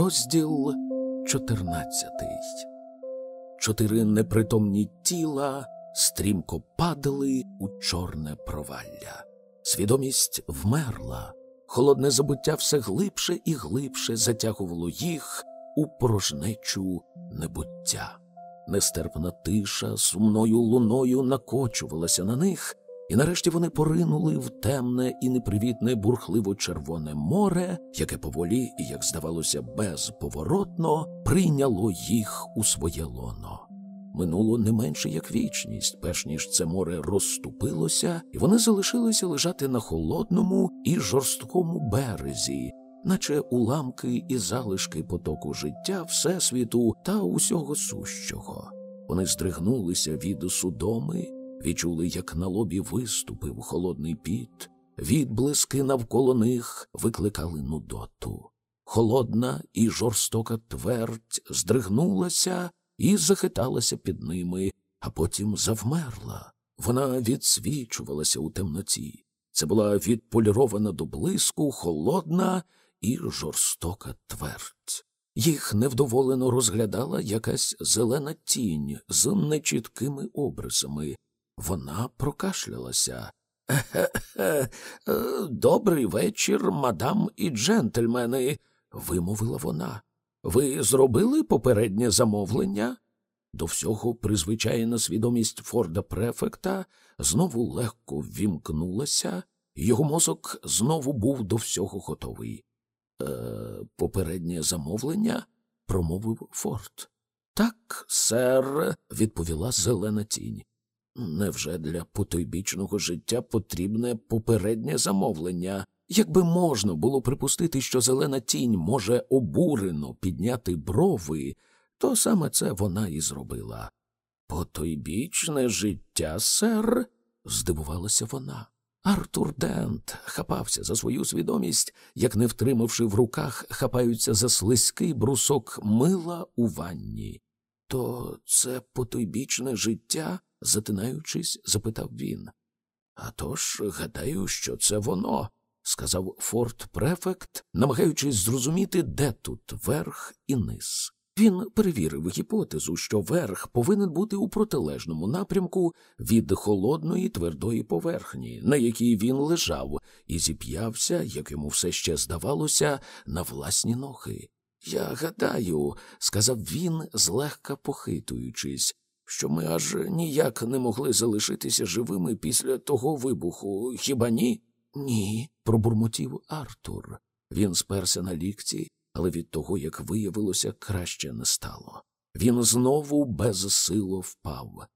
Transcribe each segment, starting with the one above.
Розділ 14 Чотири непритомні тіла стрімко падали у чорне провалля. Свідомість вмерла, холодне забуття все глибше і глибше затягувало їх у порожнечу небуття. Нестерпна тиша сумною луною накочувалася на них, і нарешті вони поринули в темне і непривітне бурхливо червоне море, яке поволі, і, як здавалося, безповоротно прийняло їх у своє лоно. Минуло не менше як вічність, перш ніж це море розступилося, і вони залишилися лежати на холодному і жорсткому березі, наче уламки і залишки потоку життя, всесвіту та усього сущого. Вони здригнулися від судоми, відчули, як на лобі виступив холодний піт, відблиски навколо них викликали нудоту. Холодна і жорстока твердь здригнулася і захиталася під ними, а потім завмерла. Вона відсвічувалася у темноті. Це була відполірована до блиску, холодна і жорстока твердь. Їх невдоволено розглядала якась зелена тінь з нечіткими обрисами. Вона прокашлялася. «Е-хе-хе, Добрий вечір, мадам і джентльмени, вимовила вона. Ви зробили попереднє замовлення? До всього призвичайна свідомість Форда Префекта знову легко ввімкнулася, його мозок знову був до всього готовий. Е, Попереднє замовлення? промовив Форд. Так, сер, відповіла зелена тінь. Невже для потойбічного життя потрібне попереднє замовлення? Якби можна було припустити, що зелена тінь може обурено підняти брови, то саме це вона і зробила. Потойбічне життя, сер, здивувалася вона. Артур Дент хапався за свою свідомість, як не втримавши в руках, хапаються за слизький брусок мила у ванні. То це потойбічне життя? Затинаючись, запитав він. «А тож, гадаю, що це воно, сказав Форт Префект, намагаючись зрозуміти, де тут верх і низ. Він перевірив гіпотезу, що верх повинен бути у протилежному напрямку від холодної твердої поверхні, на якій він лежав, і зіп'явся, як йому все ще здавалося, на власні ноги. Я гадаю, сказав він, злегка похитуючись, що ми аж ніяк не могли залишитися живими після того вибуху, хіба ні? Ні, пробурмотів Артур. Він сперся на лікті, але від того, як виявилося, краще не стало. Він знову безсило впав.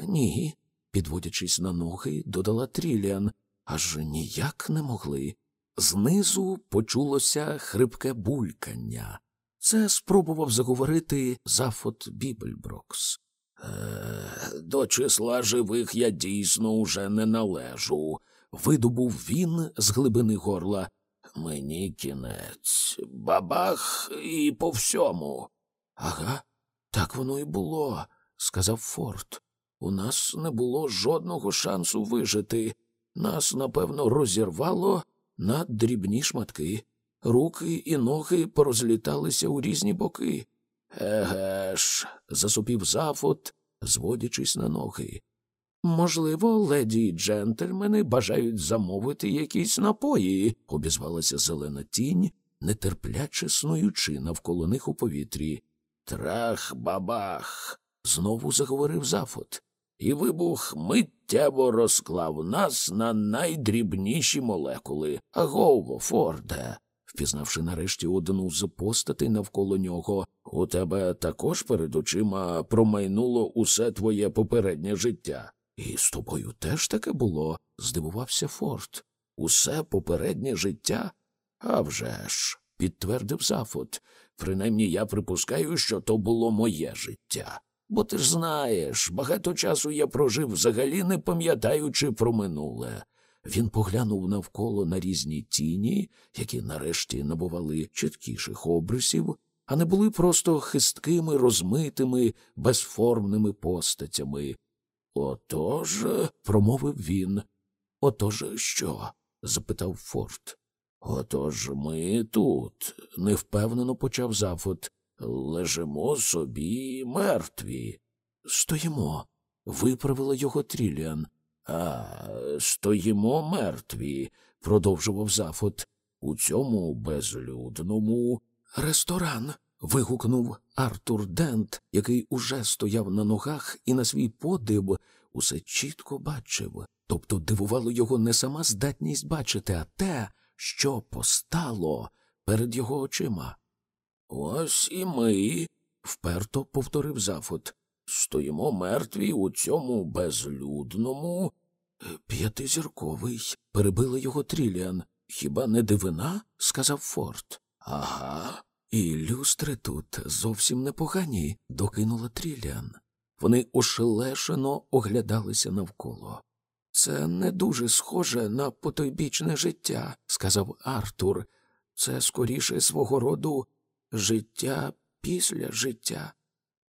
Ні, підводячись на ноги, додала Тріліан, аж ніяк не могли. Знизу почулося хрипке булькання. Це спробував заговорити Зафот Бібельброкс. Е, до числа живих я дійсно уже не належу, видобув він з глибини горла. Мені кінець, бабах і по всьому. Ага, так воно і було, сказав Форд. У нас не було жодного шансу вижити. Нас, напевно, розірвало на дрібні шматки. Руки і ноги порозліталися у різні боки. Еге ж, засупів Зафот, зводячись на ноги. Можливо, леді й джентльмени бажають замовити якісь напої, обізвалася зелена тінь, нетерпляче снуючи навколо них у повітрі. Трах бабах. знову заговорив Зафот, і вибух миттєво розклав нас на найдрібніші молекули. Агово, Форде. Впізнавши нарешті одну з постатей навколо нього, у тебе також перед очима промайнуло усе твоє попереднє життя. І з тобою теж таке було, здивувався Форд. Усе попереднє життя? «А вже ж», – підтвердив Зафот. Принаймні я припускаю, що то було моє життя. Бо ти ж знаєш, багато часу я прожив взагалі не пам'ятаючи про минуле. Він поглянув навколо на різні тіні, які нарешті набували чіткіших обрисів, а не були просто хисткими, розмитими, безформними постатями. Отож, промовив він. Отож що? запитав Форд. Отож ми тут, невпевнено почав Зафот. Лежимо собі мертві. Стоїмо, виправила його Тріліан. А, стоїмо мертві, продовжував Зафот. У цьому безлюдному ресторан. вигукнув Артур Дент, який уже стояв на ногах і на свій подив усе чітко бачив. Тобто дивувало його не сама здатність бачити, а те, що постало перед його очима. Ось і ми, вперто повторив Зафот. Стоїмо мертві у цьому безлюдному. П'ятизірковий, перебила його Тріліан. Хіба не дивина? сказав Форд. Ага. І люстри тут зовсім непогані, докинула Тріліан. Вони ошелешено оглядалися навколо. Це не дуже схоже на потойбічне життя, сказав Артур. Це скоріше свого роду життя після життя.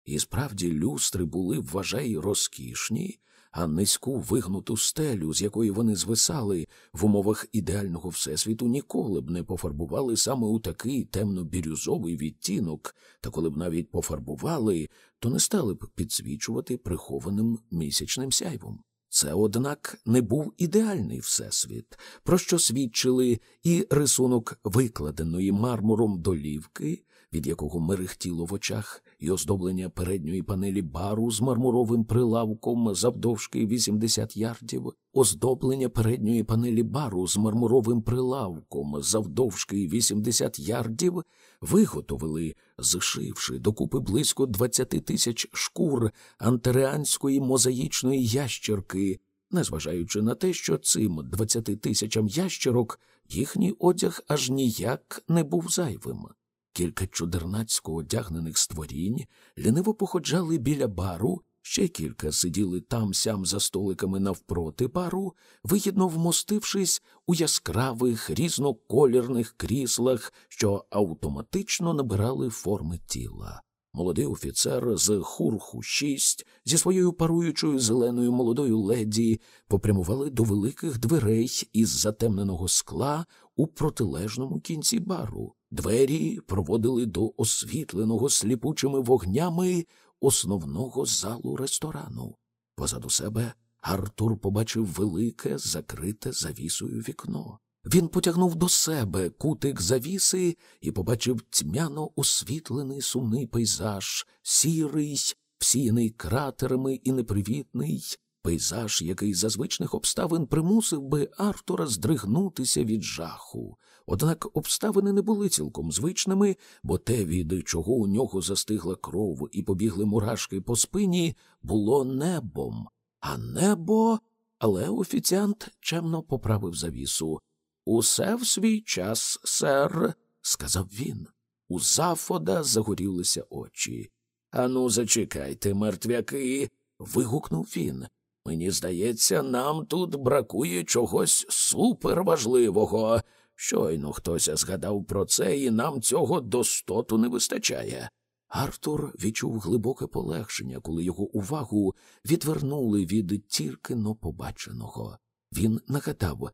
І справді люстри були, вважай, розкішні, а низьку вигнуту стелю, з якої вони звисали, в умовах ідеального всесвіту ніколи б не пофарбували саме у такий темно-бірюзовий відтінок, та коли б навіть пофарбували, то не стали б підсвічувати прихованим місячним сяйвом. Це, однак, не був ідеальний всесвіт, про що свідчили і рисунок викладеної мармуром долівки, від якого мерехтіло в очах, і оздоблення передньої панелі бару з мармуровим прилавком завдовжки 80 ярдів, оздоблення передньої панелі бару з мармуровим прилавком завдовжки 80 ярдів, виготовили, зшивши докупи близько 20 тисяч шкур антереанської мозаїчної ящерки, незважаючи на те, що цим 20 тисячам ящерок їхній одяг аж ніяк не був зайвим. Кілька чудернацько одягнених створінь ліниво походжали біля бару, ще кілька сиділи там сям за столиками навпроти бару, вигідно вмостившись у яскравих різноколірних кріслах, що автоматично набирали форми тіла. Молодий офіцер з хурху 6 зі своєю паруючою зеленою молодою леді попрямували до великих дверей із затемненого скла у протилежному кінці бару. Двері проводили до освітленого сліпучими вогнями основного залу ресторану. Позаду себе Артур побачив велике, закрите завісою вікно. Він потягнув до себе кутик завіси і побачив тьмяно освітлений сумний пейзаж, сірий, всіяний кратерами і непривітний, пейзаж, який за звичних обставин примусив би Артура здригнутися від жаху. Однак обставини не були цілком звичними, бо те, від чого у нього застигла кров і побігли мурашки по спині, було небом. А небо. Але офіціант чемно поправив завісу. Усе в свій час, сер, сказав він. У Зафода загорілися очі. Ану, зачекайте, мертвяки. вигукнув він. Мені здається, нам тут бракує чогось суперважливого. Щойно хтось згадав про це, і нам цього достоту не вистачає. Артур відчув глибоке полегшення, коли його увагу відвернули від тільки но побаченого. Він нагадав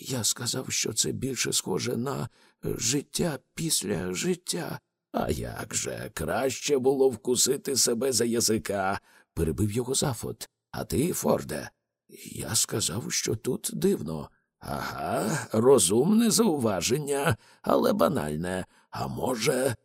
я сказав, що це більше схоже на життя після життя. А як же краще було вкусити себе за язика, перебив його Зафот. А ти, Форде, я сказав, що тут дивно. Ага, розумне зауваження, але банальне. А може,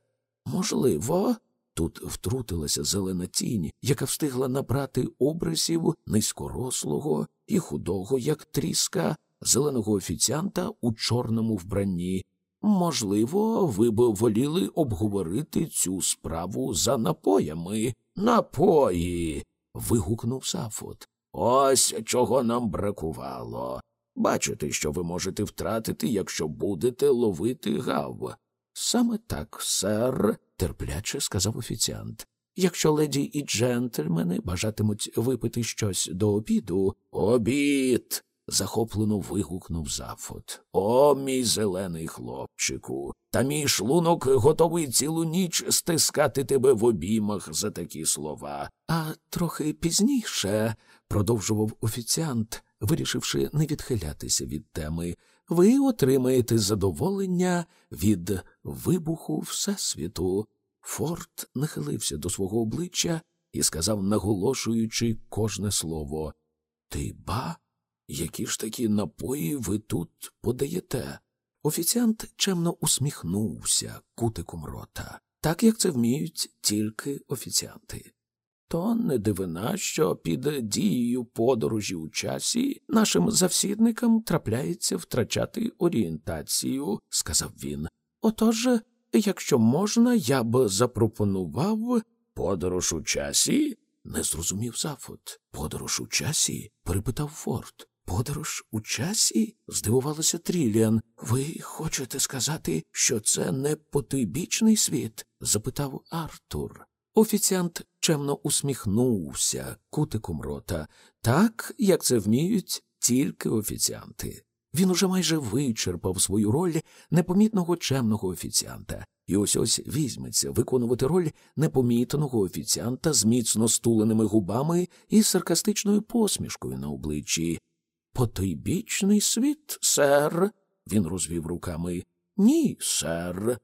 можливо, тут втрутилася зелена тінь, яка встигла набрати обрисів низькорослого і худого, як тріска, зеленого офіціанта у чорному вбранні. Можливо, ви б воліли обговорити цю справу за напоями. Напої. Вигукнув Сафот. Ось чого нам бракувало. Бачите, що ви можете втратити, якщо будете ловити гав. Саме так, сер, терпляче сказав офіціант. Якщо леді і джентльмени бажатимуть випити щось до обіду. Обід захоплено вигукнув Зафот. О, мій зелений хлопчику. Та мій шлунок готовий цілу ніч стискати тебе в обіймах за такі слова. А трохи пізніше, продовжував офіціант, вирішивши не відхилятися від теми, ви отримаєте задоволення від вибуху Всесвіту. Форд нахилився до свого обличчя і сказав, наголошуючи кожне слово Ти ба? Які ж такі напої ви тут подаєте? Офіціант чемно усміхнувся кутиком рота, так як це вміють тільки офіціанти. То не дивина, що під дією подорожі у часі нашим завсідникам трапляється втрачати орієнтацію, сказав він. Отож, якщо можна, я б запропонував подорож у часі? не зрозумів Зафот. Подорож у часі? перепитав Форд. Подорож у часі? здивувалася Тріліан. Ви хочете сказати, що це не потойбічний світ? запитав Артур. Офіціант чемно усміхнувся кутиком рота, так, як це вміють тільки офіціанти. Він уже майже вичерпав свою роль непомітного чемного офіціанта, і ось ось візьметься виконувати роль непомітного офіціанта з міцно стуленими губами і саркастичною посмішкою на обличчі. Потойбічний світ, сер. Він розвів руками. Ні, сер.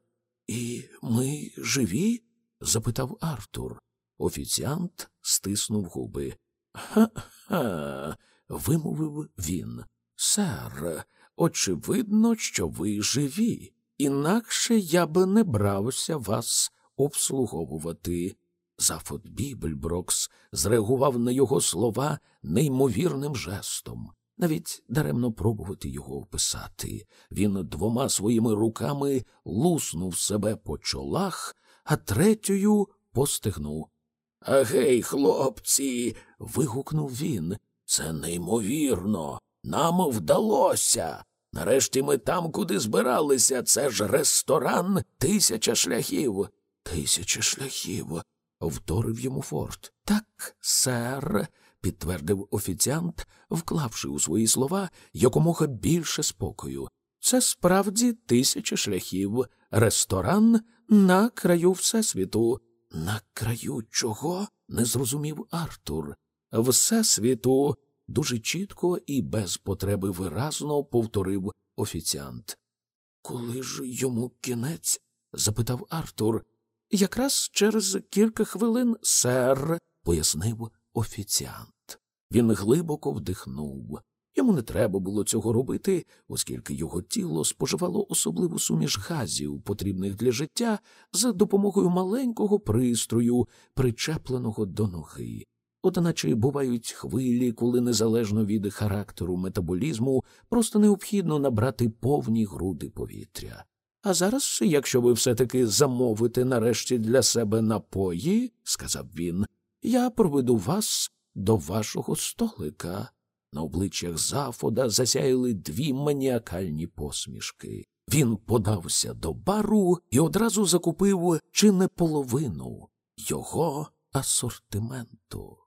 І ми живі? запитав Артур. Офіціант стиснув губи. Ха ха. вимовив він. Сер, очевидно, що ви живі, інакше я би не брався вас обслуговувати. Зафот Бібельброкс зреагував на його слова неймовірним жестом. Навіть даремно пробувати його описати. Він двома своїми руками луснув себе по чолах, а третьою постигнув. Агей, хлопці. вигукнув він. Це неймовірно. Нам вдалося. Нарешті ми там, куди збиралися. Це ж ресторан тисяча шляхів. Тисяча шляхів. вторив йому Форд. Так, сер, підтвердив офіціант, вклавши у свої слова якомога більше спокою. Це справді тисяча шляхів. Ресторан на краю Всесвіту. На краю чого? не зрозумів Артур. Всесвіту дуже чітко і без потреби виразно повторив офіціант. Коли ж йому кінець? запитав Артур. Якраз через кілька хвилин, сер, пояснив офіціант. Він глибоко вдихнув. Йому не треба було цього робити, оскільки його тіло споживало особливу суміш газів, потрібних для життя, за допомогою маленького пристрою, причепленого до ноги. Одначе бувають хвилі, коли незалежно від характеру метаболізму просто необхідно набрати повні груди повітря. А зараз, якщо ви все таки замовите нарешті для себе напої, сказав він, я проведу вас до вашого столика. На обличчях Зафода засяяли дві маніакальні посмішки. Він подався до бару і одразу закупив чи не половину його асортименту.